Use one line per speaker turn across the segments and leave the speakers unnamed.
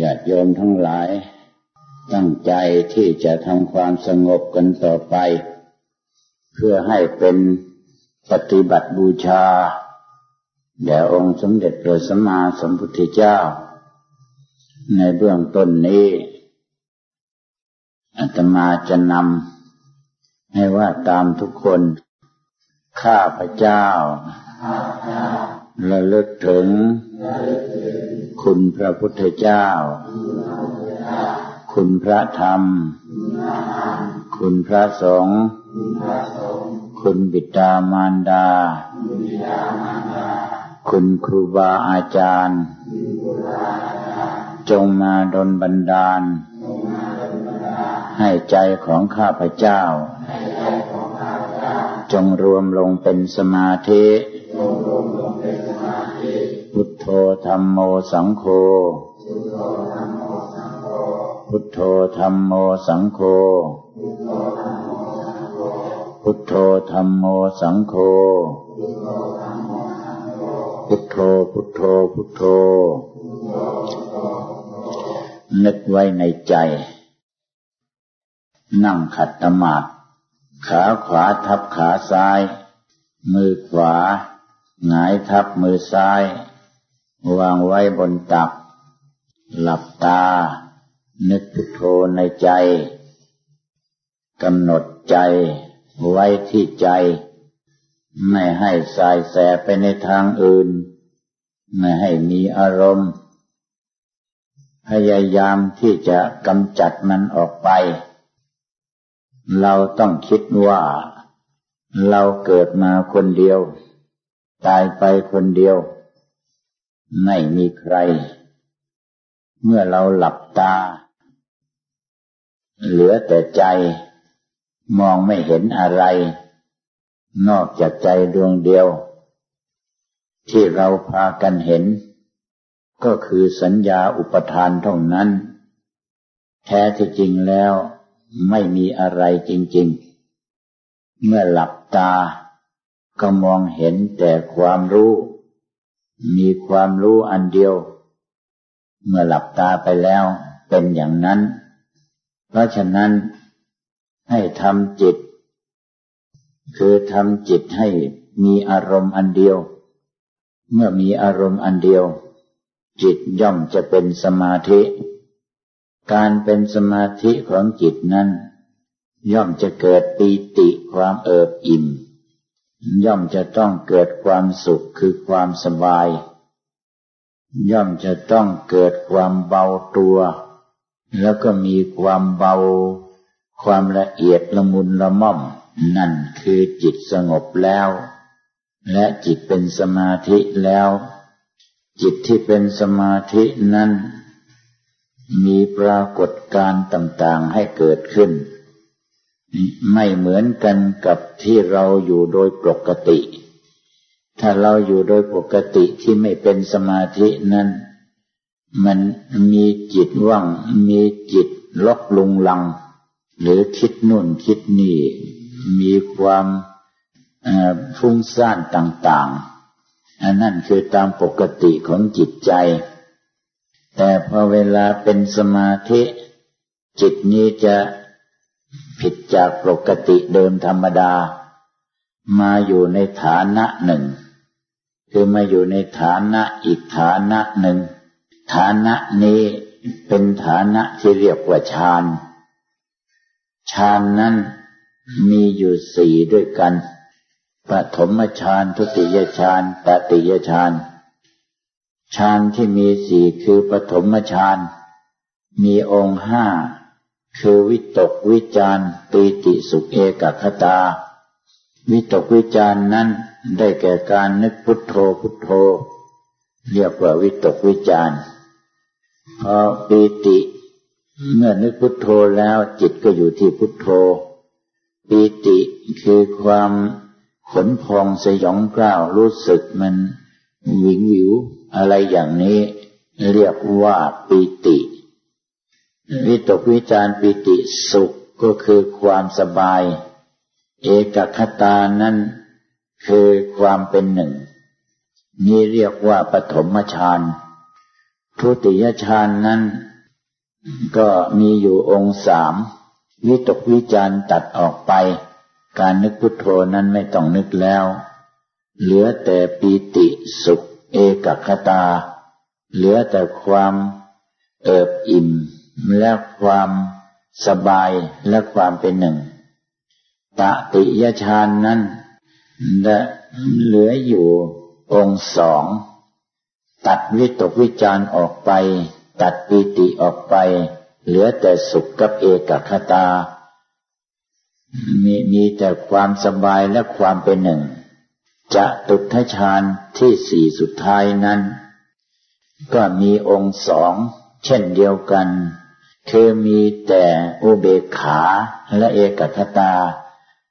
ญาติโยมทั้งหลาย ตั้งใจที่จะทำความสงบกันต่อไป เพื่อให้เป็นปฏิบัติบูชาแด่องค์สมเด็จพระสัมมาสัมพุทธเจ้า ในเบื้องต้นนี้อาตมาจะนำให้ว่าตามทุกคน ข้าพเจ้าระลึกถึง คุณพระพุทธเจ้า คุณพระธรรม คุณพระสงฆ์ คุณบิดามารดา คุณครูบาอาจารย์ จงมาดลบันดาล ให้ใจของข้าพเจ้า จงรวมลงเป็นสมาธิ พุทโธธรรมโมสังโฆ พุทโธธรรมโมสังโฆ พุทโธธรรมโมสังโฆ พุทโธพุทโธพุทโธ นึกไว้ในใจ นั่งขัดตมาดขาขวาทับขาซ้าย มือขวาหงายทับมือซ้าย วางไว้บนตัก หลับตา นึกพุทโธในใจกำหนดใจไว้ที่ใจ ไม่ให้สายแสไปในทางอื่น ไม่ให้มีอารมณ์ พยายามที่จะกำจัดมันออกไป เราต้องคิดว่า เราเกิดมาคนเดียว ตายไปคนเดียว ไม่มีใคร เมื่อเราหลับตา เหลือแต่ใจ มองไม่เห็นอะไร นอกจากใจดวงเดียว ที่เราพากันเห็น ก็คือสัญญาอุปทานเท่านั้น แท้ที่จริงแล้วไม่มีอะไรจริง ๆ เมื่อหลับตาก็มองเห็นแต่ความรู้ มีความรู้อันเดียว เมื่อหลับตาไปแล้วเป็นอย่างนั้น เพราะฉะนั้นให้ทำจิต คือทำจิตให้มีอารมณ์อันเดียว เมื่อมีอารมณ์อันเดียว จิตย่อมจะเป็นสมาธิ การเป็นสมาธิของจิตนั้น ย่อมจะเกิดปีติความเอิบอิ่ม ย่อมจะต้องเกิดความสุขคือความสบาย ย่อมจะต้องเกิดความเบาตัว แล้วก็มีความเบา ความละเอียดละมุนละม่อม นั่นคือจิตสงบแล้ว และจิตเป็นสมาธิแล้ว จิตที่เป็นสมาธินั้น มีปรากฏการต่างๆให้เกิดขึ้น ไม่เหมือนกันกับที่เราอยู่โดยปกติ ถ้าเราอยู่โดยปกติที่ไม่เป็นสมาธินั้น มันมีจิตว่างมีจิตลกลุงลัง หรือคิดนู่นคิดนี่ มีความฟุ้งซ่านต่างๆ อันนั่นคือตามปกติของจิตใจ แต่พอเวลาเป็นสมาธิ จิตนี้จะ ผิดจากปกติเดิมธรรมดา มาอยู่ในฐานะหนึ่ง คือมาอยู่ในฐานะอีกฐานะหนึ่ง ฐานะนี้เป็นฐานะที่เรียกว่าฌานฌานนั้นมีอยู่สี่ด้วยกันปฐมฌานทุติยฌานตติยฌานฌานที่มีสี่คือปฐมฌานมีองค์ห้า คือวิตกวิจารปีติสุขเอกคตา วิตกวิจารนั้นได้แก่การนึกพุทโธพุทโธ เรียกว่าวิตกวิจารพอปีติ เมื่อนึกพุทโธแล้วจิตก็อยู่ที่พุทโธ ปีติคือความขนพองสยองกล้าวรู้สึกมันวิงวิวอะไรอย่างนี้ เรียกว่าปีติ วิตกวิจารปิติสุขก็คือความสบาย เอกคตานั้นคือความเป็นหนึ่ง นี่เรียกว่าปฐมฌานทุติยฌานนั้น ก็มีอยู่องค์สามวิตกวิจารตัดออกไป การนึกพุทโธนั้นไม่ต้องนึกแล้ว เหลือแต่ปีติสุข เอกคตา เหลือแต่ความเอิบอิ่ม และความสบายและความเป็นหนึ่ง ตติยฌานนั้นเหลืออยู่องค์สอง ตัดวิตกวิจารออกไป ตัดปีติออกไป เหลือแต่สุขกับเอกคตา มีมีแต่ความสบายและความเป็นหนึ่ง จะตุทฌานที่สี่สุดท้ายนั้น ก็มีองค์สองเช่นเดียวกัน คือมีแต่อุเบกขาและเอกคตา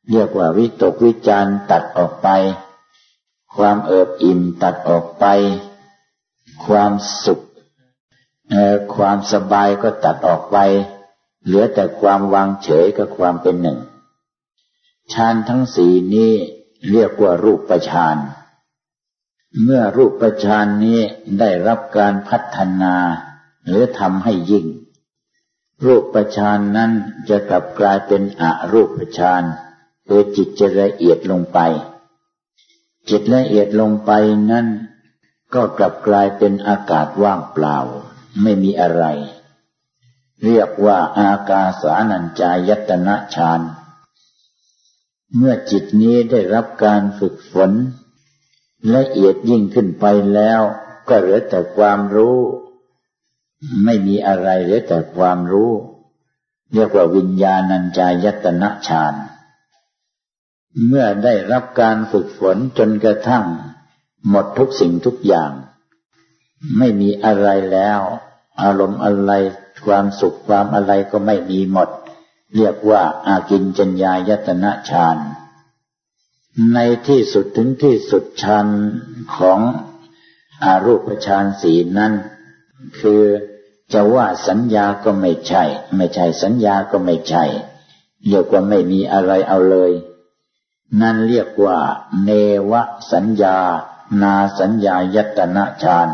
เรียกว่าวิตกวิจารตัดออกไป ความเอิบอิ่มตัดออกไป ความสุขความสบายก็ตัดออกไป เหลือแต่ความวางเฉยกับความเป็นหนึ่งฌานทั้งสี่นี้เรียกว่ารูปฌานเมื่อรูปฌานนี้ได้รับการพัฒนา หรือทำให้ยิ่ง รูปฌานนั้นจะกลับกลายเป็นอรูปฌานคือจิตจะละเอียดลงไป จิตละเอียดลงไปนั้นก็กลับกลายเป็นอากาศว่างเปล่า ไม่มีอะไร เรียกว่าอากาสานัญจายตนะฌานเมื่อจิตนี้ได้รับการฝึกฝน ละเอียดยิ่งขึ้นไปแล้ว ก็เหลือแต่ความรู้ ไม่มีอะไรเหลือแต่ความรู้ เรียกว่าวิญญาณัญจายตนะฌานเมื่อได้รับการฝึกฝนจนกระทั่ง หมดทุกสิ่งทุกอย่าง ไม่มีอะไรแล้ว อารมณ์อะไรความสุขความอะไรก็ไม่มีหมด เรียกว่าอากินจัญญายตนะฌานในที่สุดถึงที่สุดฌานของอารูปฌานสีนั้น คือ จะว่าสัญญาก็ไม่ใช่ ไม่ใช่สัญญาก็ไม่ใช่ เรียกว่าไม่มีอะไรเอาเลย นั่นเรียกว่า เนวสัญญา นาสัญญายตนะฌาน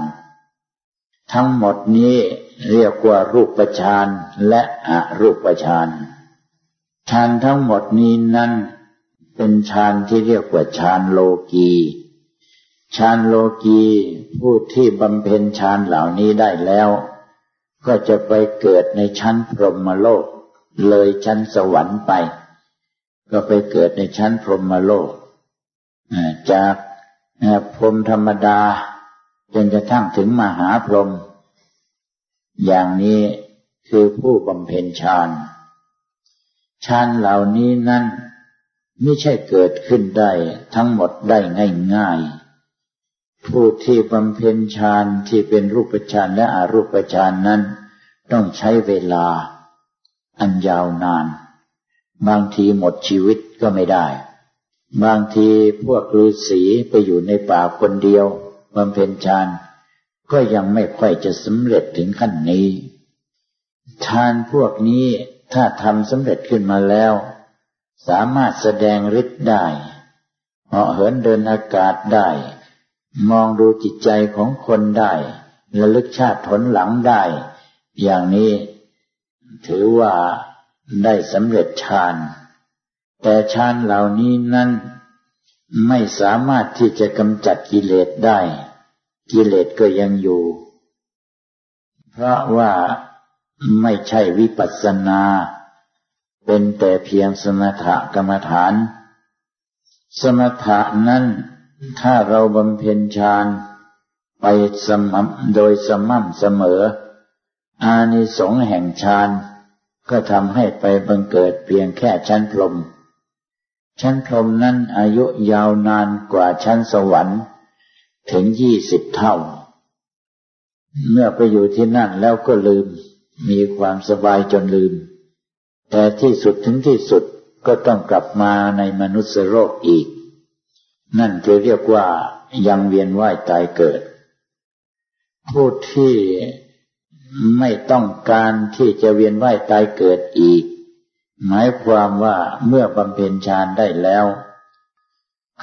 ทั้งหมดนี้เรียกว่ารูปฌานและอรูปฌานฌานทั้งหมดนี้นั้นเป็นฌานที่เรียกว่าฌานโลกีฌานโลกีผู้ที่บำเพ็ญฌานเหล่านี้ได้แล้ว ก็จะไปเกิดในชั้นพรหมโลก เลยชั้นสวรรค์ไป ก็ไปเกิดในชั้นพรหมโลก จากพรหมธรรมดา จนกระทั่งถึงมหาพรหมอย่างนี้คือผู้บำเพ็ญฌานฌานเหล่านี้นั้นไม่ใช่เกิดขึ้นได้ทั้งหมดได้ง่ายๆ ผู้ที่บำเพ็ญฌานที่เป็นรูปฌานและอรูปฌานนั้น ต้องใช้เวลาอันยาวนาน บางทีหมดชีวิตก็ไม่ได้ บางทีพวกฤาษีไปอยู่ในป่าคนเดียวบำเพ็ญฌานก็ยังไม่ค่อยจะสำเร็จถึงขั้นนี้ฌานพวกนี้ถ้าทำสำเร็จขึ้นมาแล้ว สามารถแสดงฤทธิ์ได้เหาะเหินเดินอากาศได้ มองดูจิตใจของคนได้ระลึกชาติผลหลังได้ อย่างนี้ถือว่าได้สำเร็จฌาน แต่ฌานเหล่านี้นั้นไม่สามารถที่จะกำจัดกิเลสได้ กิเลสก็ยังอยู่ เพราะว่าไม่ใช่วิปัสสนา เป็นแต่เพียงสมถกรรมฐาน สมถะนั้น ถ้าเราบำเพ็ญฌานไปสม่ำโดยสม่ำเสมอ อานิสงส์แห่งฌานก็ทำให้ไปบังเกิดเพียงแค่ชั้นพรมชั้นพรมนั้นอายุยาวนานกว่าชั้นสวรรค์ถึงยี่สิบเท่า เมื่อไปอยู่ที่นั่นแล้วก็ลืม มีความสบายจนลืม แต่ที่สุดถึงที่สุดก็ต้องกลับมาในมนุษย์โลกอีก นั่นจะเรียกว่ายังเวียนว่ายตายเกิด ผู้ที่ไม่ต้องการที่จะเวียนว่ายตายเกิดอีก หมายความว่าเมื่อบำเพ็ญฌานได้แล้ว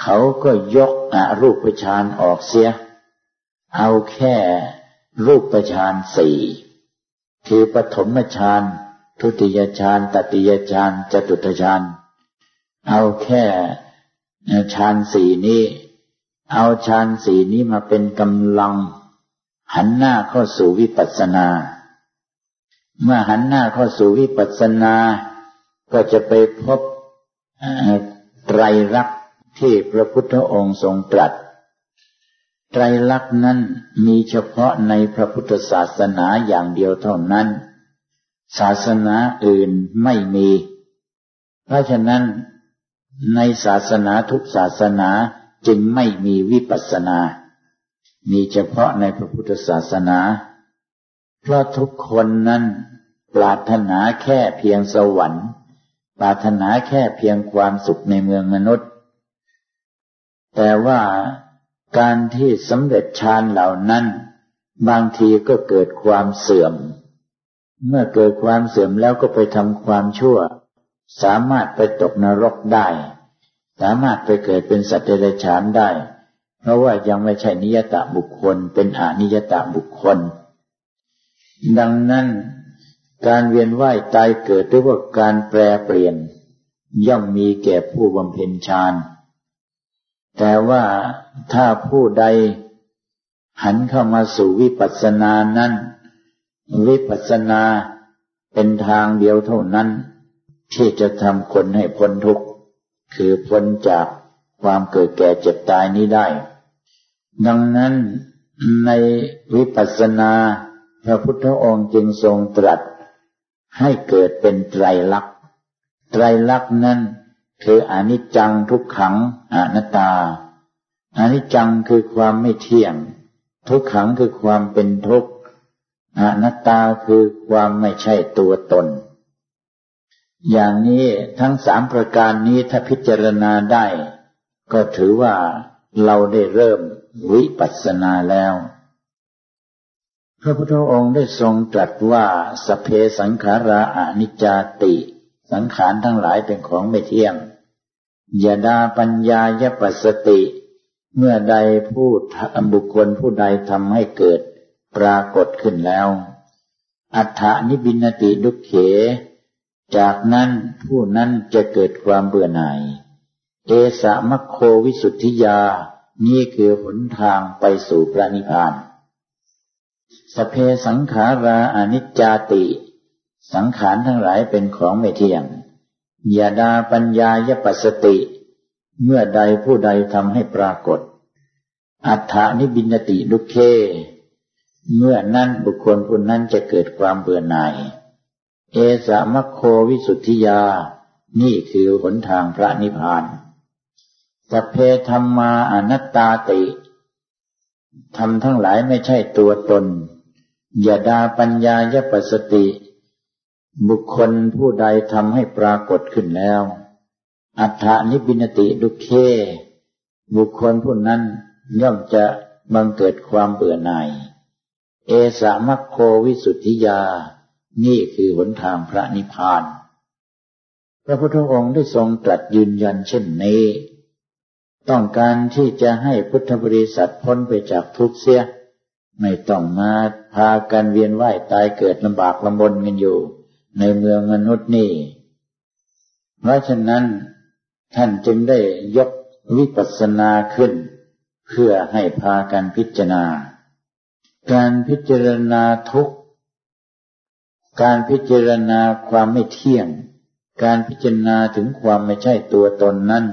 เขาก็ยกอรูปฌานออกเสีย เอาแค่รูปฌานสี่คือปฐมฌานทุติยฌานตติยฌานจตุตฌานเอาแค่ ฌานสี่นี้ เอาฌานสี่นี้มาเป็นกำลัง หันหน้าเข้าสู่วิปัสสนา เมื่อหันหน้าเข้าสู่วิปัสสนา ก็จะไปพบไตรลักษณ์ที่พระพุทธองค์ทรงตรัส ไตรลักษณ์นั้นมีเฉพาะในพระพุทธศาสนาอย่างเดียวเท่านั้น ศาสนาอื่นไม่มี เพราะฉะนั้น ในศาสนาทุกศาสนาจึงไม่มีวิปัสสนา มีเฉพาะในพระพุทธศาสนา เพราะทุกคนนั้น ปรารถนาแค่เพียงสวรรค์ ปรารถนาแค่เพียงความสุขในเมืองมนุษย์ แต่ว่าการที่สำเร็จฌานเหล่านั้น บางทีก็เกิดความเสื่อม เมื่อเกิดความเสื่อมแล้วก็ไปทำความชั่ว สามารถไปตกนรกได้ สามารถไปเกิดเป็นสัตว์เดรัจฉานได้ เพราะว่ายังไม่ใช่นิยตะบุคคล เป็นอนิยตะบุคคล ดังนั้นการเวียนว่ายตายเกิดหรือว่าการแปรเปลี่ยน ย่อมมีแก่ผู้บำเพ็ญฌาน แต่ว่าถ้าผู้ใดหันเข้ามาสู่วิปัสสนานั้น วิปัสสนาเป็นทางเดียวเท่านั้น ที่จะทำคนให้พ้นทุกข์คือพ้นจากความเกิดแก่เจ็บตายนี้ได้ ดังนั้นในวิปัสสนาพระพุทธองค์จึงทรงตรัส ให้เกิดเป็นไตรลักษณ์ไตรลักษณ์นั้นคืออนิจจังทุกขังอนัตตาอนิจจังคือความไม่เที่ยง ทุกขังคือความเป็นทุกข์อนัตตาคือความไม่ใช่ตัวตน อย่างนี้ทั้งสามประการนี้ถ้าพิจารณาได้ ก็ถือว่าเราได้เริ่มวิปัสสนาแล้ว พระพุทธองค์ได้ทรงตรัสว่าสเพสังขาราอนิจจติ สังขารทั้งหลายเป็นของไม่เที่ยงยาดาปัญญายปัสติ เมื่อใดผู้บุคคลผู้ใดทำให้เกิดปรากฏขึ้นแล้ว อัฏฐานิบินติดุเข จากนั้นผู้นั้นจะเกิดความเบื่อหน่าย เอสะมะโควิสุทธิยา นี่คือหนทางไปสู่พระนิพพาน สเพสังขาราอนิจจาติ สังขารทั้งหลายเป็นของไม่เที่ยงยาดาปัญญายปัสติ เมื่อใดผู้ใดทำให้ปรากฏ อัฏฐานิบินติลุเค เมื่อนั้นบุคคลผู้นั้นจะเกิดความเบื่อหน่าย เอสะมะโควิสุทธิยา นี่คือหนทางพระนิพพานสัพเพธรรมาอนัตตาติทำทั้งหลายไม่ใช่ตัวตนยาดาปัญญายปสติ บุคคลผู้ใดทำให้ปรากฏขึ้นแล้ว อัฏฐานิบินติดุเค บุคคลผู้นั้นย่อมจะบังเกิดความเบื่อหน่าย เอสะมะโควิสุทธิยา นี่คือหนทางพระนิพพาน พระพุทธองค์ได้ทรงตรัสยืนยันเช่นนี้ ต้องการที่จะให้พุทธบริษัทพ้นไปจากทุกข์เสีย ไม่ต้องมาพากันเวียนว่ายตายเกิดลำบากลำบนกันอยู่ ในเมืองมนุษย์นี่ เพราะฉะนั้นท่านจึงได้ยกวิปัสสนาขึ้น เพื่อให้พากันพิจารณา การพิจารณาทุกข์ การพิจารณาความไม่เที่ยง การพิจารณาถึงความไม่ใช่ตัวตนนั้น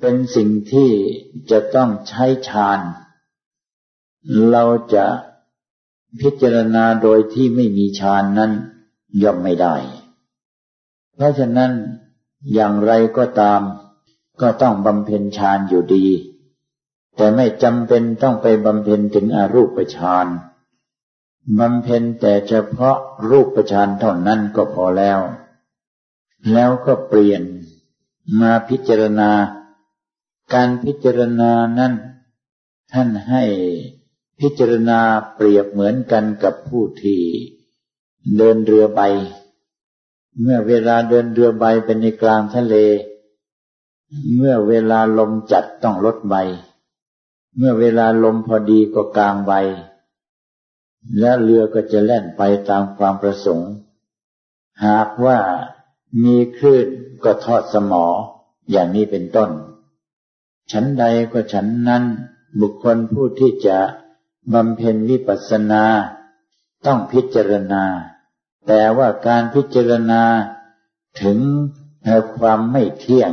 เป็นสิ่งที่จะต้องใช้ฌาน เราจะพิจารณาโดยที่ไม่มีฌานนั้นย่อมไม่ได้ เพราะฉะนั้นอย่างไรก็ตาม ก็ต้องบำเพ็ญฌานอยู่ดี แต่ไม่จำเป็นต้องไปบำเพ็ญถึงอรูปฌาน บำเพ็ญแต่เฉพาะรูปฌานเท่านั้นก็พอแล้ว แล้วก็เปลี่ยนมาพิจารณา การพิจารณานั้นท่านให้พิจารณาเปรียบเหมือนกันกับผู้ที่เดินเรือใบ เมื่อเวลาเดินเรือใบเป็นในกลางทะเล เมื่อเวลาลมจัดต้องลดใบ เมื่อเวลาลมพอดีก็กลางใบ และเรือก็จะแล่นไปตามความประสงค์ หากว่ามีคลื่นก็ทอดสมอ อย่างนี้เป็นต้นฉันใดก็ฉันนั้น บุคคลผู้ที่จะบำเพ็ญวิปัสสนา ต้องพิจารณา แต่ว่าการพิจารณาถึงความไม่เที่ยง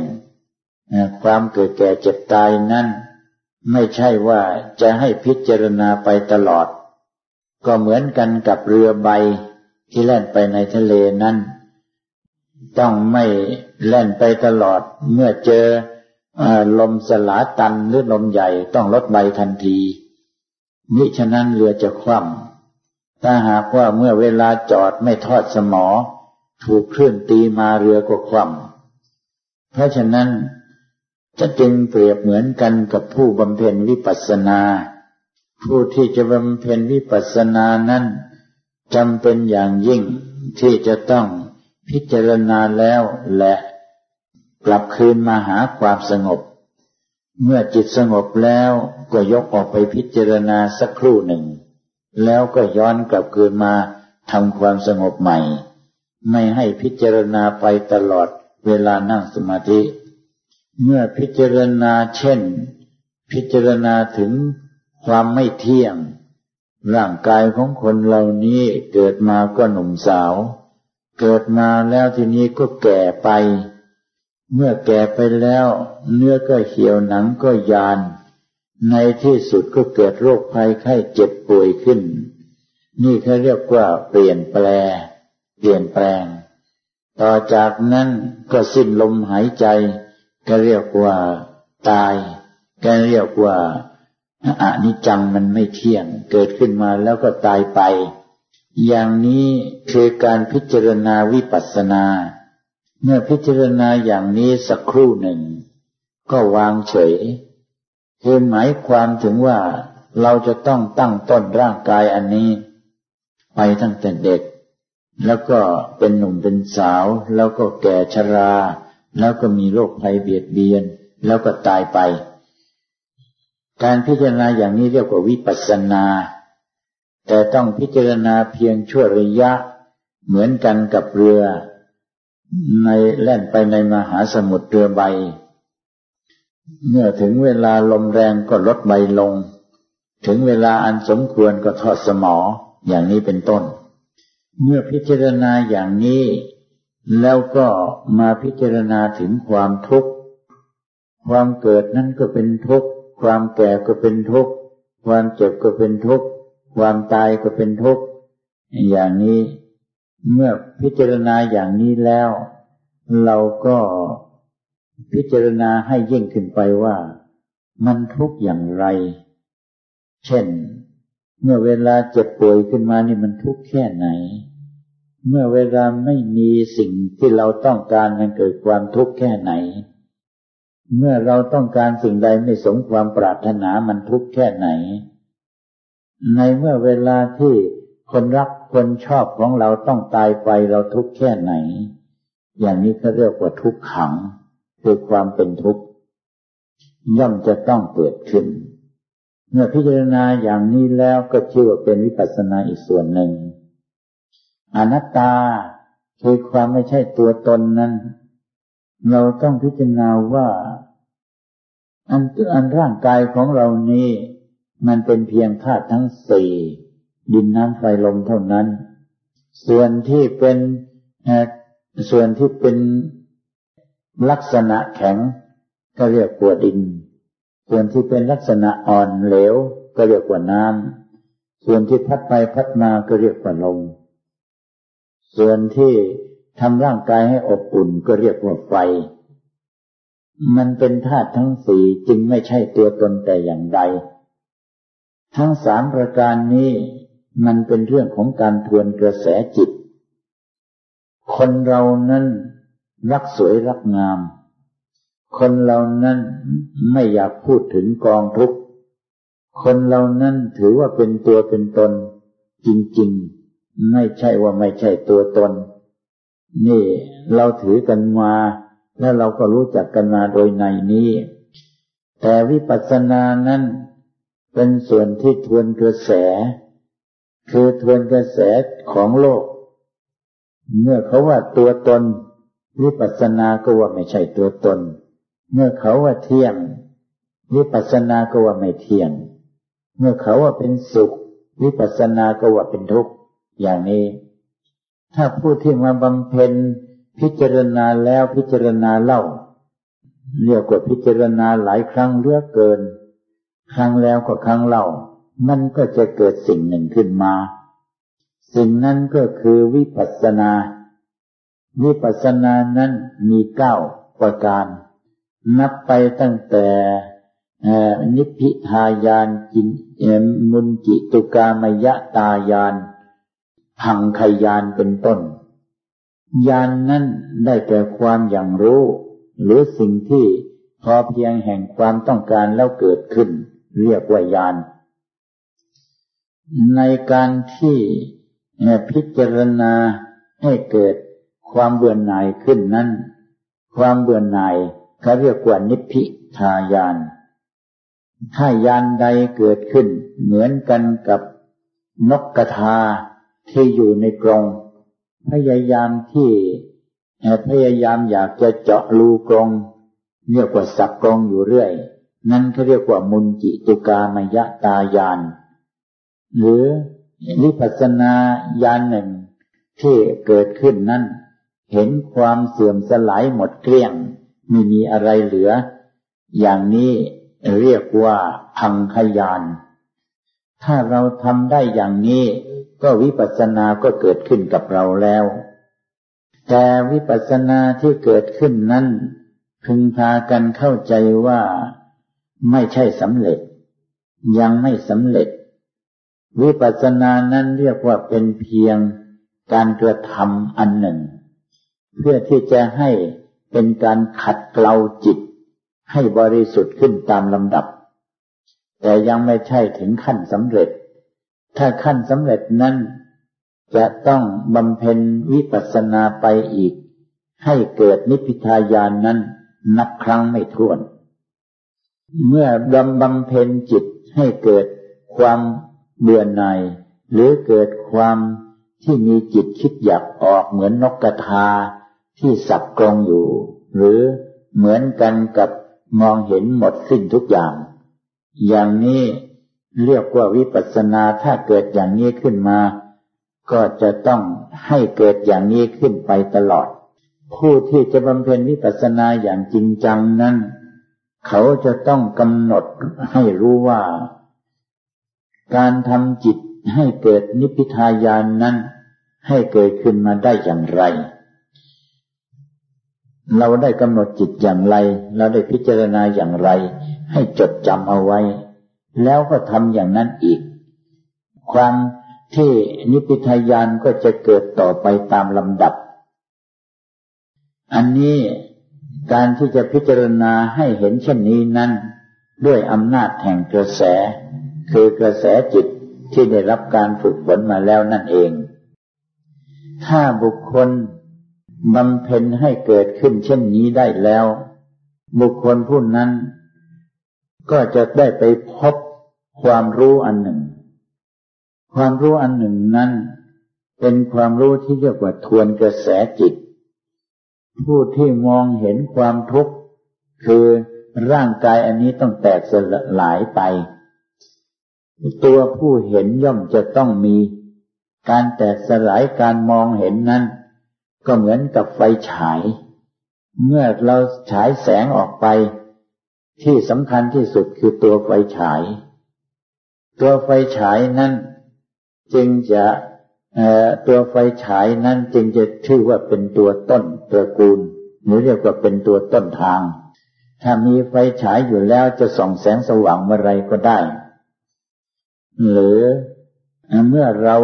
ความเกิดแก่เจ็บตายนั้น ไม่ใช่ว่าจะให้พิจารณาไปตลอด ก็เหมือนกันกับเรือใบที่แล่นไปในทะเลนั้น ต้องไม่แล่นไปตลอดเมื่อเจอลมสลาตันหรือลมใหญ่ต้องลดใบทันทีมิฉะนั้นเรือจะคว่ำถ้าหากว่าเมื่อเวลาจอดไม่ทอดสมอ ถูกคลื่นตีมาเรือก็คว่ำเพราะฉะนั้นจะจึงเปรียบเหมือนกันกับผู้บำเพ็ญวิปัสสนา ผู้ที่จะบำเพ็ญวิปัสสนานั้นจำเป็นอย่างยิ่งที่จะต้องพิจารณาแล้วและกลับคืนมาหาความสงบ เมื่อจิตสงบแล้วก็ยกออกไปพิจารณาสักครู่หนึ่ง แล้วก็ย้อนกลับคืนมาทำความสงบใหม่ ไม่ให้พิจารณาไปตลอดเวลานั่งสมาธิ เมื่อพิจารณาเช่น พิจารณาถึง ความไม่เที่ยง ร่างกายของคนเหล่านี้เกิดมาก็หนุ่มสาว เกิดมาแล้วทีนี้ก็แก่ไป เมื่อแก่ไปแล้ว เนื้อก็เหี่ยวหนังก็ยาน ในที่สุดก็เกิดโรคภัยไข้เจ็บป่วยขึ้น นี่เขาเรียกว่าเปลี่ยนแปล เปลี่ยนแปลง ต่อจากนั้นก็สิ้นลมหายใจก็เรียกว่าตายก็เรียกว่า อานิจจังมันไม่เที่ยง เกิดขึ้นมาแล้วก็ตายไป อย่างนี้คือการพิจารณาวิปัสสนา เมื่อพิจารณาอย่างนี้สักครู่หนึ่ง ก็วางเฉยคือหมายความถึงว่าเราจะต้องตั้งต้นร่างกายอันนี้ ไปตั้งแต่เด็ก แล้วก็เป็นหนุ่มเป็นสาว แล้วก็แก่ชรา แล้วก็มีโรคภัยเบียดเบียน แล้วก็ตายไป การพิจารณาอย่างนี้เรียกว่าวิปัสสนา แต่ต้องพิจารณาเพียงชั่วระยะ เหมือนกันกับเรือ ในแล่นไปในมหาสมุทรเรือใบ เมื่อถึงเวลาลมแรงก็ลดใบลง ถึงเวลาอันสมควรก็ทอดสมออย่างนี้เป็นต้น เมื่อพิจารณาอย่างนี้ แล้วก็มาพิจารณาถึงความทุกข์ ความเกิดนั้นก็เป็นทุกข์ ความแก่ก็เป็นทุกข์ ความเจ็บก็เป็นทุกข์ ความตายก็เป็นทุกข์ อย่างนี้ เมื่อพิจารณาอย่างนี้แล้ว เราก็พิจารณาให้ยิ่งขึ้นไปว่า มันทุกข์อย่างไร เช่น เมื่อเวลาเจ็บป่วยขึ้นมานี่มันทุกข์แค่ไหน เมื่อเวลาไม่มีสิ่งที่เราต้องการมันเกิดความทุกข์แค่ไหน เมื่อเราต้องการสิ่งใดไม่สมความปรารถนามันทุกข์แค่ไหน ในเมื่อเวลาที่คนรักคนชอบของเราต้องตายไปเราทุกข์แค่ไหน อย่างนี้เขาเรียกว่าทุกขัง คือความเป็นทุกข์ย่อมจะต้องเกิดขึ้น เมื่อพิจารณาอย่างนี้แล้วก็ชื่อว่าเป็นวิปัสสนาอีกส่วนหนึ่ง อนัตตาคือความไม่ใช่ตัวตนนั้น เราต้องพิจารณาว่า อันอันร่างกายของเรานี้ มันเป็นเพียงธาตุทั้งสี่ดินน้ำไฟลมเท่านั้น ส่วนที่เป็นส่วนที่เป็นลักษณะแข็ง ก็เรียกว่าดิน ส่วนที่เป็นลักษณะอ่อนเหลว ก็เรียกว่าน้ำส่วนที่พัดไปพัดมาก็เรียกว่าลมส่วนที่ทำร่างกายให้อบอุ่นก็เรียกว่าไฟ มันเป็นธาตุทั้งสี่จึงไม่ใช่ตัวตนแต่อย่างใด ทั้งสามประการนี้มันเป็นเรื่องของการทวนกระแสจิต คนเรานั้นรักสวยรักงาม คนเรานั้นไม่อยากพูดถึงกองทุกข์ คนเรานั้นถือว่าเป็นตัวเป็นตน จริงๆ ไม่ใช่ว่าไม่ใช่ตัวตน นี่เราถือกันมา แล้วเราก็รู้จักกันมาโดยในนี้ แต่วิปัสสนานั้นเป็นส่วนที่ทวนกระแส คือทวนกระแสของโลก เมื่อเขาว่าตัวตน วิปัสสนาก็ว่าไม่ใช่ตัวตน เมื่อเขาว่าเที่ยง วิปัสสนาก็ว่าไม่เที่ยง เมื่อเขาว่าเป็นสุข วิปัสสนาก็ว่าเป็นทุกข์อย่างนี้ ถ้าผู้ที่มาบำเพ็ญ พิจารณาแล้วพิจารณาเล่าเรียกว่าพิจารณาหลายครั้งเลือกเกิน ครั้งแล้วก็ครั้งเล่า มันก็จะเกิดสิ่งหนึ่งขึ้นมา สิ่งนั้นก็คือวิปัสสนา วิปัสสนานั้นมีเก้าประการ นับไปตั้งแต่นิพพิทายานจินมุนจิตุกามยะตายานพังขยานเป็นต้น ยานนั้นได้แก่ความอย่างรู้ หรือสิ่งที่พอเพียงแห่งความต้องการแล้วเกิดขึ้น เรียกว่ายานในการที่พิจารณาให้เกิดความเบื่อหน่ายขึ้นนั้น ความเบื่อหน่ายเขาเรียกว่านิพพิทายาน ถ้ายานใดเกิดขึ้น เหมือนกันกับนกกระทาที่อยู่ในกรง พยายามที่พยายามอยากจะเจาะรูกรงเรียกว่าสับกรงอยู่เรื่อย นั่นเขาเรียกว่ามุนจิตุกามยะตายาน หรือวิปัสนาญาณหนึ่งที่เกิดขึ้นนั้นเห็นความเสื่อมสลายหมดเกลี้ยง ไม่มีอะไรเหลือ อย่างนี้เรียกว่าพังขยาน ถ้าเราทำได้อย่างนี้ ก็วิปัสสนาก็เกิดขึ้นกับเราแล้ว แต่วิปัสสนาที่เกิดขึ้นนั้น พึงพากันเข้าใจว่าไม่ใช่สำเร็จ ยังไม่สำเร็จ วิปัสสนานั้นเรียกว่าเป็นเพียงการกระทำอันหนึ่ง เพื่อที่จะให้เป็นการขัดเกลาจิต ให้บริสุทธิ์ขึ้นตามลำดับ แต่ยังไม่ใช่ถึงขั้นสำเร็จ ถ้าขั้นสำเร็จนั้น จะต้องบำเพ็ญวิปัสสนาไปอีก ให้เกิดนิพพิทายานนั้นนับครั้งไม่ถ้วน เมื่อบำบำเพ็ญจิตให้เกิดความเบื่อหน่ายหรือเกิดความที่มีจิตคิดอยากออกเหมือนนกกระทาที่สับกรงอยู่ หรือเหมือนกันกับมองเห็นหมดสิ้นทุกอย่าง อย่างนี้ เรียกว่าวิปัสสนาถ้าเกิดอย่างนี้ขึ้นมา ก็จะต้องให้เกิดอย่างนี้ขึ้นไปตลอด ผู้ที่จะบำเพ็ญวิปัสสนาอย่างจริงจังนั้น เขาจะต้องกำหนดให้รู้ว่า การทำจิตให้เกิดนิพพิทายานนั้น ให้เกิดขึ้นมาได้อย่างไร เราได้กำหนดจิตอย่างไร เราได้พิจารณาอย่างไร ให้จดจำเอาไว้ แล้วก็ทำอย่างนั้นอีก ความที่นิพพิทายานก็จะเกิดต่อไปตามลำดับ อันนี้การที่จะพิจารณาให้เห็นเช่นนี้นั้น ด้วยอำนาจแห่งกระแส คือกระแสจิตที่ได้รับการฝึกฝนมาแล้วนั่นเอง ถ้าบุคคลบำเพ็ญให้เกิดขึ้นเช่นนี้ได้แล้ว บุคคลผู้นั้นก็จะได้ไปพบ ความรู้อันหนึ่ง ความรู้อันหนึ่งนั้น เป็นความรู้ที่เรียกว่าทวนกระแสจิต ผู้ที่มองเห็นความทุกข์คือร่างกายอันนี้ต้องแตกสลายไป ตัวผู้เห็นย่อมจะต้องมี การแตกสลายการมองเห็นนั้น ก็เหมือนกับไฟฉาย เมื่อเราฉายแสงออกไป ที่สำคัญที่สุดคือตัวไฟฉาย ตัวไฟฉายนั้นจึงจะตัวไฟฉายนั้นจึงจะชื่อว่าเป็นตัวต้นตระกูล หรือเรียกว่าเป็นตัวต้นทาง ถ้ามีไฟฉายอยู่แล้วจะส่องแสงสว่างเมื่อไรก็ได้ หรือเมื่อเรา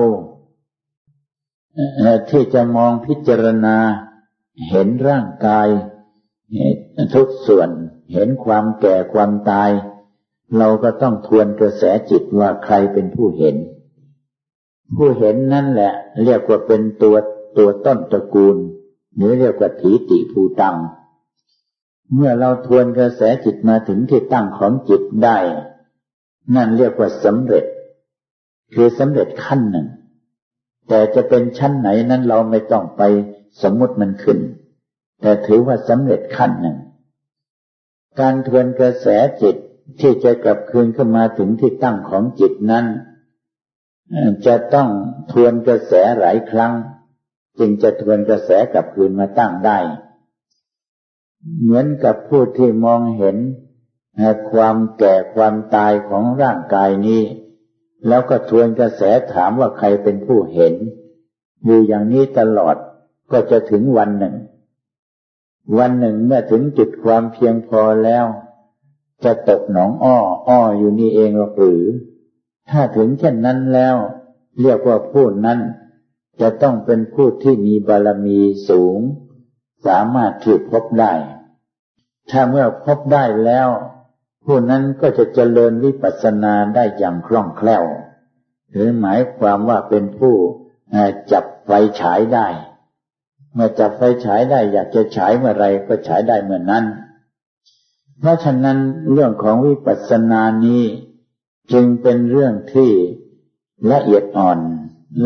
ที่จะมองพิจารณาเห็นร่างกายทุกส่วนเห็นความแก่ความตาย เราก็ต้องทวนกระแสจิตว่าใครเป็นผู้เห็น ผู้เห็นนั่นแหละ เรียกว่าเป็นตัวตัวต้นตระกูล หรือเรียกว่าถีติภูตัง เมื่อเราทวนกระแสจิตมาถึงที่ตั้งของจิตได้ นั่นเรียกว่าสำเร็จ คือสำเร็จขั้นหนึ่ง แต่จะเป็นชั้นไหนนั้นเราไม่ต้องไปสมมติมันขึ้น แต่ถือว่าสำเร็จขั้นหนึ่ง การทวนกระแสจิต ที่จะกลับคืนขึ้นมาถึงที่ตั้งของจิตนั้น จะต้องทวนกระแสหลายครั้ง จึงจะทวนกระแสกลับคืนมาตั้งได้ เหมือนกับผู้ที่มองเห็นความแก่ความตายของร่างกายนี้ แล้วก็ทวนกระแสถามว่าใครเป็นผู้เห็น อยู่อย่างนี้ตลอดก็จะถึงวันหนึ่ง วันหนึ่งเมื่อถึงจุดความเพียงพอแล้ว จะตกหนองอ้อ อ้ออยู่นี่เองหรือ ถ้าถึงเช่นนั้นแล้ว เรียกว่าผู้นั้น จะต้องเป็นผู้ที่มีบารมีสูง สามารถที่พบได้ ถ้าเมื่อพบได้แล้ว ผู้นั้นก็จะเจริญวิปัสสนาได้อย่างคล่องแคล่ว หรือหมายความว่าเป็นผู้จับไฟฉายได้ เมื่อจับไฟฉายได้อยากจะฉายเมื่อไรก็ฉายได้เมื่อนนั้น เพราะฉะนั้นเรื่องของวิปัสสนานี้ จึงเป็นเรื่องที่ละเอียดอ่อน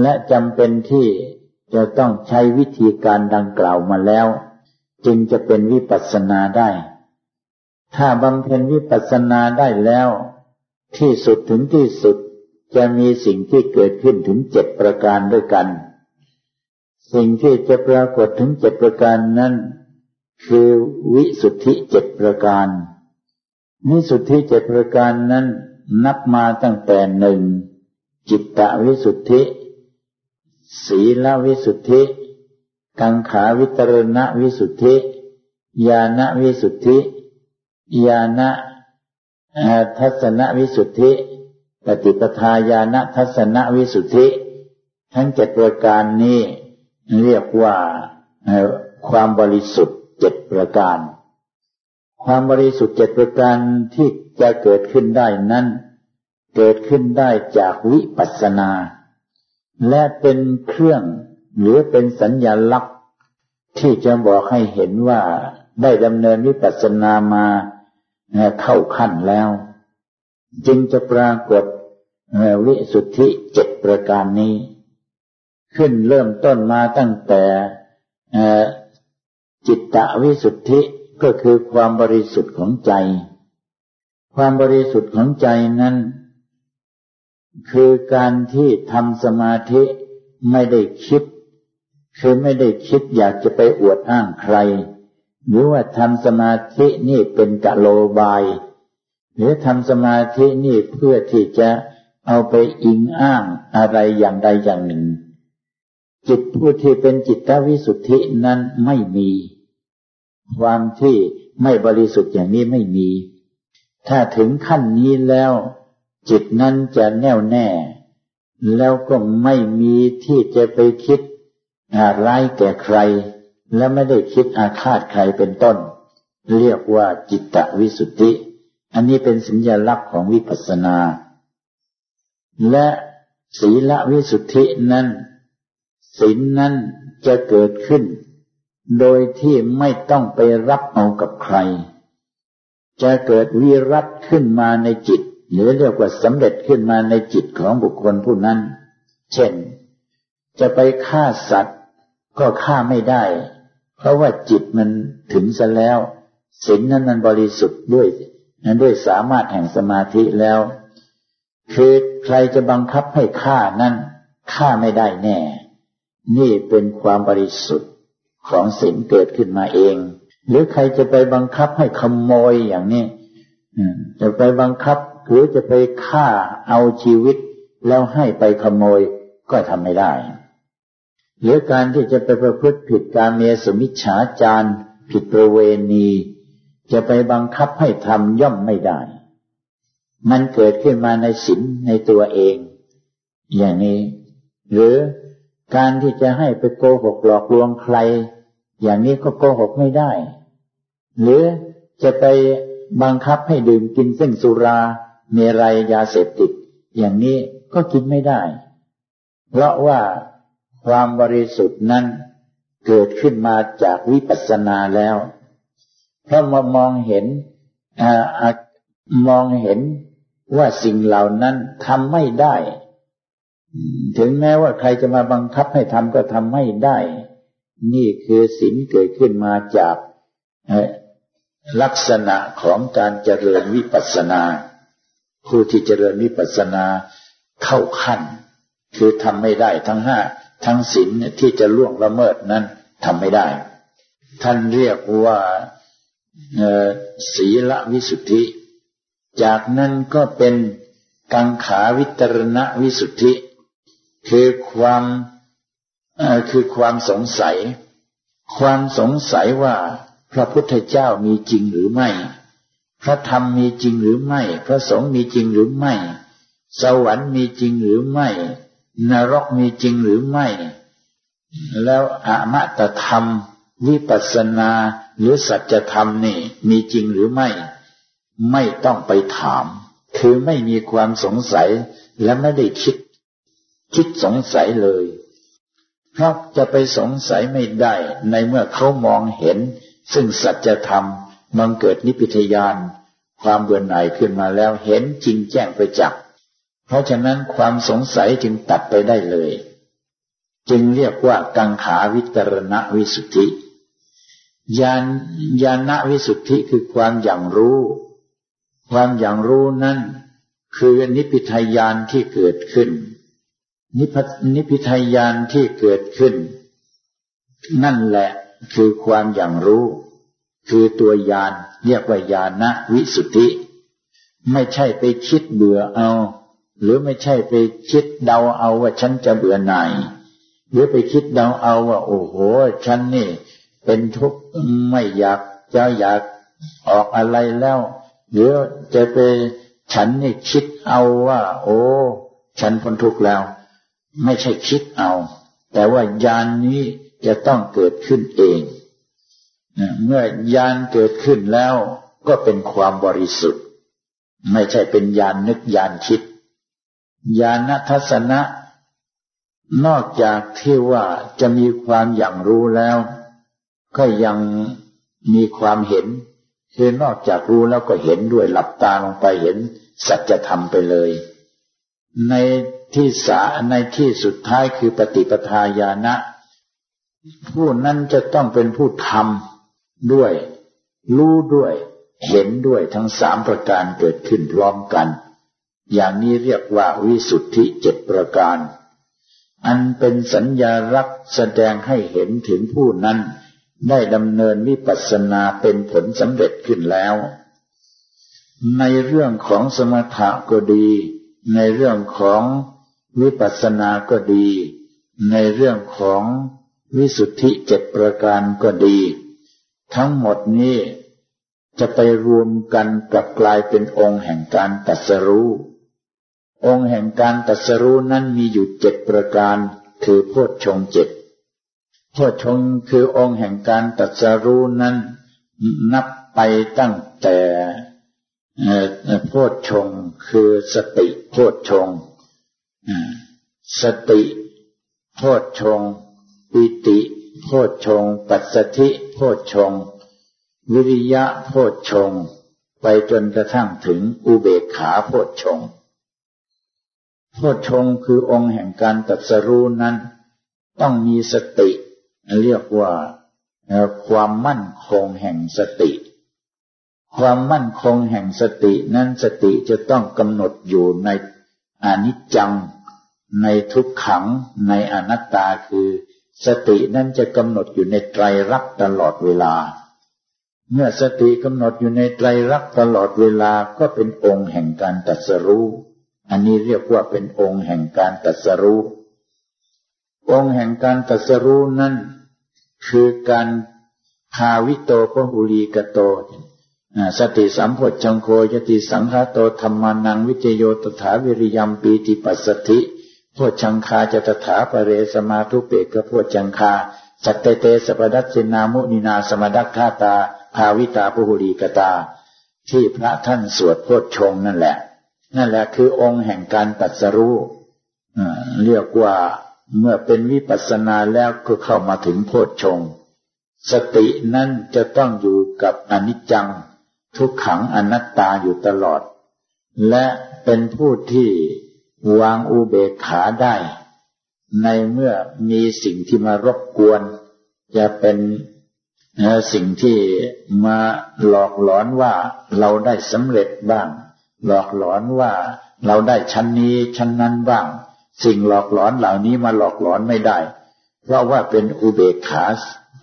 และจำเป็นที่จะต้องใช้วิธีการดังกล่าวมาแล้ว จึงจะเป็นวิปัสสนาได้ ถ้าบำเพ็ญวิปัสสนาได้แล้ว ที่สุดถึงที่สุดจะมีสิ่งที่เกิดขึ้นถึงเจ็ดประการด้วยกัน สิ่งที่จะปรากฏถึงเจ็ดประการนั้น คือวิสุทธิเจ็ดประการวิสุทธิเจ็ดประการนั้นนับมาตั้งแต่หนึ่งจิตตวิสุทธิ ศีลวิสุทธิ กังขาวิตรณวิสุทธิญาณวิสุทธิญาณทัศนวิสุทธิปฏิปทาญาณทัศนวิสุทธิ ทั้งเจ็ดประการนี้เรียกว่าความบริสุทธิ์ เจ็ดประการ ความบริสุทธิ์เจ็ดประการที่จะเกิดขึ้นได้นั้น เกิดขึ้นได้จากวิปัสสนา และเป็นเครื่องหรือเป็นสัญญลักษณ์ ที่จะบอกให้เห็นว่าได้ดำเนินวิปัสสนามาเข้าขั้นแล้ว จึงจะปรากฏวิสุทธิเจ็ดประการนี้ ขึ้นเริ่มต้นมาตั้งแต่ ตตวิสุทธิก็คือความบริสุทธิ์ของใจ ความบริสุทธิ์ของใจนั้น คือการที่ทำสมาธิไม่ได้คิด คือไม่ได้คิดอยากจะไปอวดอ้างใคร หรือว่าทำสมาธินี่เป็นกะโลบาย หรือทำสมาธินี่เพื่อที่จะเอาไปอิงอ้างอะไรอย่างใดอย่างหนึ่ง จิตผู้ที่เป็นจิตวิสุทธินั้นไม่มี ความที่ไม่บริสุทธิ์อย่างนี้ไม่มี ถ้าถึงขั้นนี้แล้ว จิตนั้นจะแน่วแน่ แล้วก็ไม่มีที่จะไปคิดร้ายแก่ใคร และไม่ได้คิดอาฆาตใครเป็นต้น เรียกว่าจิตตวิสุทธิ อันนี้เป็นสัญญลักษณ์ของวิปัสสนา และศีลวิสุทธินั้นศีลนั้นจะเกิดขึ้น โดยที่ไม่ต้องไปรับเอากับใคร จะเกิดวิรัตขึ้นมาในจิต หรือเรียกว่าสำเร็จขึ้นมาในจิตของบุคคลผู้นั้น เช่น จะไปฆ่าสัตว์ ก็ฆ่าไม่ได้ เพราะว่าจิตมันถึงซะแล้วศีลนั้นมันบริสุทธิ์ด้วยนั้นด้วยสามารถแห่งสมาธิแล้ว คือใครจะบังคับให้ฆ่านั้นฆ่าไม่ได้แน่ นี่เป็นความบริสุทธิ์ ของศีลเกิดขึ้นมาเอง หรือใครจะไปบังคับให้ขโมยอย่างนี้จะไปบังคับหรือจะไปฆ่าเอาชีวิต แล้วให้ไปขโมยก็ทำไม่ได้ หรือการที่จะไปประพฤติผิดการเมียสมิจฉาจารผิดประเวณี จะไปบังคับให้ทำย่อมไม่ได้ มันเกิดขึ้นมาในศีลในตัวเอง อย่างนี้ หรือการที่จะให้ไปโกหกหลอกลวงใคร อย่างนี้ก็โกหกไม่ได้ หรือจะไปบังคับให้ดื่มกินเส้นสุราเมรัยยาเสพติด อย่างนี้ก็กินไม่ได้ เพราะว่าความบริสุทธิ์นั้นเกิดขึ้นมาจากวิปัสสนาแล้ว เพราะมามองเห็นมองเห็นว่าสิ่งเหล่านั้นทำไม่ได้ ถึงแม้ว่าใครจะมาบังคับให้ทำก็ทำไม่ได้ นี่คือศีลเกิดขึ้นมาจากลักษณะของการเจริญวิปัสสนา ผู้ที่เจริญวิปัสสนาเข้าขั้น คือทำไม่ได้ทั้งห้าทั้งศีลที่จะล่วงละเมิดนั้นทำไม่ได้ ท่านเรียกว่าศีลวิสุทธิ จากนั้นก็เป็นกังขาวิตรณวิสุทธิ คือความ คือความสงสัย ความสงสัยว่าพระพุทธเจ้ามีจริงหรือไม่ พระธรรมมีจริงหรือไม่ พระสงฆ์มีจริงหรือไม่ สวรรค์มีจริงหรือไม่ นรกมีจริงหรือไม่ แล้วอมตะธรรม วิปัสสนาหรือสัจธรรมนี่มีจริงหรือไม่ ไม่ต้องไปถาม คือไม่มีความสงสัยและไม่ได้คิด คิดสงสัยเลย เพราะจะไปสงสัยไม่ได้ ในเมื่อเขามองเห็น ซึ่งสัจธรรมมันเกิดนิพิทยาน ความเบื่อหน่ายขึ้นมาแล้วเห็นจริงแจ้งไปจัก เพราะฉะนั้นความสงสัยจึงตัดไปได้เลย จึงเรียกว่ากังขาวิตรณวิสุทธิญาณญาณวิสุทธิคือความอย่างรู้ ความอย่างรู้นั้นคือนิพิทยานที่เกิดขึ้น นิพนิพิทยานที่เกิดขึ้น นั่นแหละคือความอย่างรู้ คือตัวยานเรียกว่าญาณวิสุทธิ ไม่ใช่ไปคิดเบื่อเอา หรือไม่ใช่ไปคิดเดาเอาว่าฉันจะเบื่อหน่ายหรือไปคิดเดาเอาว่า โอ้โห ฉันนี่ เป็นทุกข์ไม่อยากจะอยากออกอะไรแล้วหรือจะไปฉันนี่คิดเอาว่า โอ้ ฉันพ้นทุกข์แล้ว ไม่ใช่คิดเอา แต่ว่าญาณนนี้จะต้องเกิดขึ้นเองเมื่อยานเกิดขึ้นแล้วก็เป็นความบริสุทธิ์ ไม่ใช่เป็นยานนึกยานคิดยานทัศนะ นอกจากที่ว่าจะมีความอย่างรู้แล้ว ก็ยังมีความเห็นคือนอกจากรู้แล้วก็เห็นด้วยหลับตาลงไปเห็นสัจธรรมไปเลย ใน ที่สาในที่สุดท้ายคือปฏิปทาญาณะผู้นั้นจะต้องเป็นผู้ทำด้วย รู้ด้วย เห็นด้วยทั้งสามประการเกิดขึ้นพร้อมกัน อย่างนี้เรียกว่าวิสุทธิเจ็ดประการ อันเป็นสัญญาลักษณ์แสดงให้เห็นถึงผู้นั้น ได้ดำเนินวิปัสสนาเป็นผลสำเร็จขึ้นแล้ว ในเรื่องของสมถะก็ดี ในเรื่องของ วิปัสสนาก็ดี ในเรื่องของวิสุทธิเจ็ดประการก็ดี ทั้งหมดนี้จะไปรวมกันกับกลายเป็นองค์แห่งการตัดสรู้ องค์แห่งการตัดสรู้นั้นมีอยู่เจ็ดประการ คือโพชฌงเจ็ดโพชฌงคือองค์แห่งการตัดสรู้นั้น นับไปตั้งแต่โพชฌงคือสติโพชฌง สติโพชฌงปิติโพชฌงปัสสธิโพชฌงวิริยะโพชฌงไปจนกระทั่งถึงอุเบกขาโพชฌงโพชฌงคือองค์แห่งการตัดสรู้นั้น ต้องมีสติ เรียกว่าความมั่นคงแห่งสติ ความมั่นคงแห่งสตินั้นสติจะต้องกำหนดอยู่ใน อนิจจัง ในทุกขัง ในอนัตตาคือ สตินั้นจะกำหนดอยู่ในไตรลักษณ์ตลอดเวลา เมื่อสติกำหนดอยู่ในไตรลักษณ์ตลอดเวลาก็เป็นองค์แห่งการตัดสรู้ อันนี้เรียกว่าเป็นองค์แห่งการตัดสรู้ องค์แห่งการตัดสรู้นั้นคือการภาวิโตพหุลีกโต สติสัมโพชังโคยติสังฆาโตธรรมานังวิเจโยตถาวิริยมปีติปัสสธิพวชังคาจะตถาปเรสมาทุเปกพวชังคา สัตเตเตสปดัตสินามุนินาสมดักขาตา ภาวิตาปุหุรีกตา ที่พระท่านสวดโพชฌงนั่นแหละ นั่นแหละคือองค์แห่งการตัดสรู้เรียกว่าเมื่อเป็นวิปัสสนาแล้วก็เข้ามาถึงโพชฌงสตินั้นจะต้องอยู่กับอนิจจัง ทุกขังอนัตตาอยู่ตลอด และเป็นผู้ที่วางอุเบกขาได้ ในเมื่อมีสิ่งที่มารบกวน จะเป็นสิ่งที่มาหลอกหลอนว่าเราได้สำเร็จบ้าง หลอกหลอนว่าเราได้ชั้นนี้ชั้นนั้นบ้าง สิ่งหลอกหลอนเหล่านี้มาหลอกหลอนไม่ได้ เพราะว่าเป็นอุเบกขา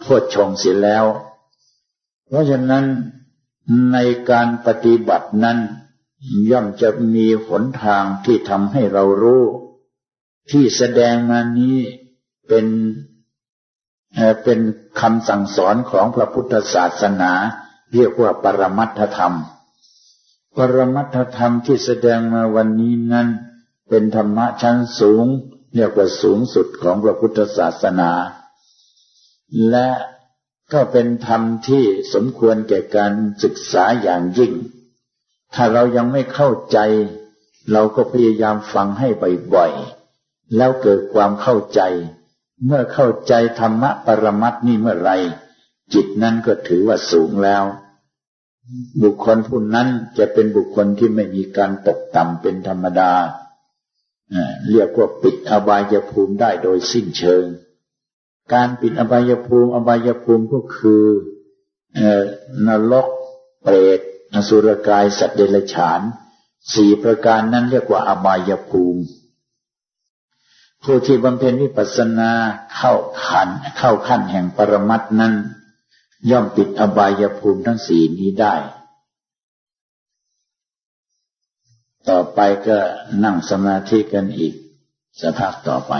โพชฌงเสียแล้ว เพราะฉะนั้น ในการปฏิบัตินั้น ย่อมจะมีหนทางที่ทำให้เรารู้ ที่แสดงมานี้เป็นเป็นคำสั่งสอนของพระพุทธศาสนา เรียกว่าปรมัตถธรรม ปรมัตถธรรมที่แสดงมาวันนี้นั้น เป็นธรรมะชั้นสูง เรียกว่าสูงสุดของพระพุทธศาสนา และ ก็เป็นธรรมที่สมควรแก่การศึกษาอย่างยิ่ง ถ้าเรายังไม่เข้าใจ เราก็พยายามฟังให้บ่อยๆ แล้วเกิดความเข้าใจ เมื่อเข้าใจธรรมะปรมัตนี่เมื่อไรจิตนั้นก็ถือว่าสูงแล้ว บุคคลผู้นั้นจะเป็นบุคคลที่ไม่มีการตกต่ำเป็นธรรมดา เรียกว่าปิดอบายภูมิได้โดยสิ้นเชิง การปิดอบายภูมิ อบายภูมิก็คือนรกเปรตอสุรกายสัตว์เดรัจฉานสี่ประการนั้นเรียกว่าอบายภูมิ ผู้ที่บำเพ็ญวิปัสสนาเข้าขันเข้าขั้นแห่งปรมัตนั้น ย่อมปิดอบายภูมิทั้งสี่นี้ได้ ต่อไปก็นั่งสมาธิกันอีก สภาพต่อไป